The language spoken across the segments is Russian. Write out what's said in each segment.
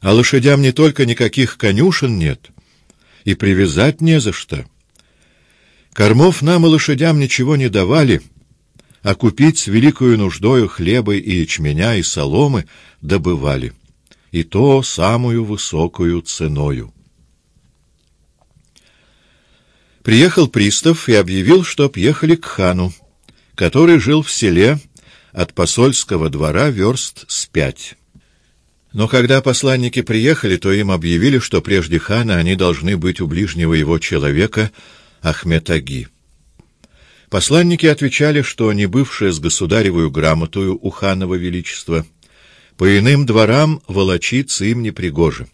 А лошадям не только никаких конюшен нет, и привязать не за что. Кормов нам и лошадям ничего не давали, а купить с великою нуждою хлеба и ячменя и соломы добывали, и то самую высокую ценою. Приехал пристав и объявил, чтоб ехали к хану, который жил в селе от посольского двора верст с пять. Но когда посланники приехали, то им объявили, что прежде хана они должны быть у ближнего его человека Ахмет-Аги. Посланники отвечали, что не бывшие с государевую грамотую у ханова величества, по иным дворам волочиться им непригоже.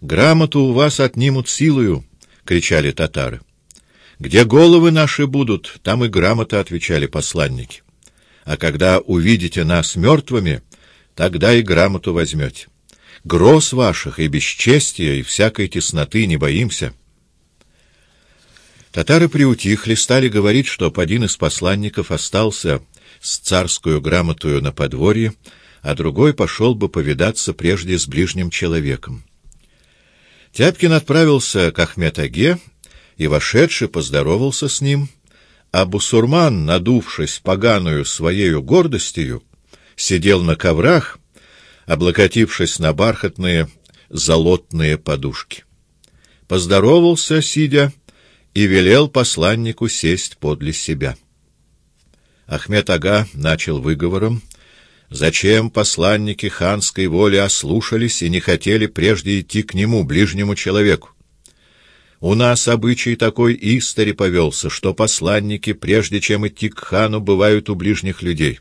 «Грамоту у вас отнимут силою», — кричали татары. «Где головы наши будут, там и грамота», — отвечали посланники. «А когда увидите нас мертвыми, тогда и грамоту возьмете. Гроз ваших и бесчестия, и всякой тесноты не боимся». Татары приутихли, стали говорить, что один из посланников остался с царскую грамотою на подворье, а другой пошел бы повидаться прежде с ближним человеком. Тяпкин отправился к Ахмет-Аге и, вошедший, поздоровался с ним, а Бусурман, надувшись поганую своею гордостью, сидел на коврах, облокотившись на бархатные золотные подушки. Поздоровался, сидя, и велел посланнику сесть подле себя. Ахмед-ага начал выговором, зачем посланники ханской воли ослушались и не хотели прежде идти к нему, ближнему человеку. У нас обычай такой истори повелся, что посланники, прежде чем идти к хану, бывают у ближних людей.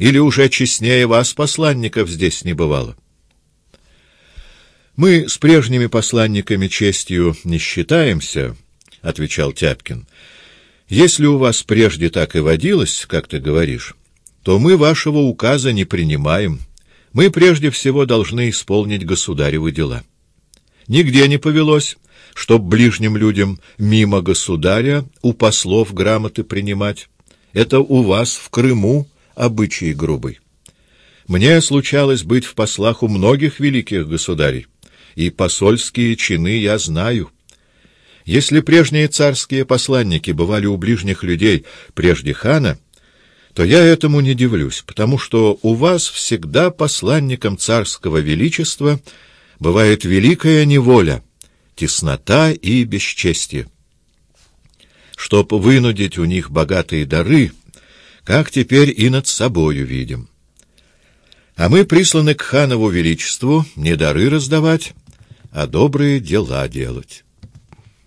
Или уже честнее вас, посланников, здесь не бывало? Мы с прежними посланниками честью не считаемся, —— отвечал Тяпкин. — Если у вас прежде так и водилось, как ты говоришь, то мы вашего указа не принимаем. Мы прежде всего должны исполнить государевы дела. Нигде не повелось, чтоб ближним людям мимо государя у послов грамоты принимать. Это у вас в Крыму обычай грубый. Мне случалось быть в послах у многих великих государей, и посольские чины я знаю — если прежние царские посланники бывали у ближних людей прежде хана, то я этому не дивлюсь, потому что у вас всегда посланником царского величества бывает великая неволя, теснота и бесчестие. Чтоб вынудить у них богатые дары, как теперь и над собою видим. А мы присланы к ханову величеству не дары раздавать, а добрые дела делать.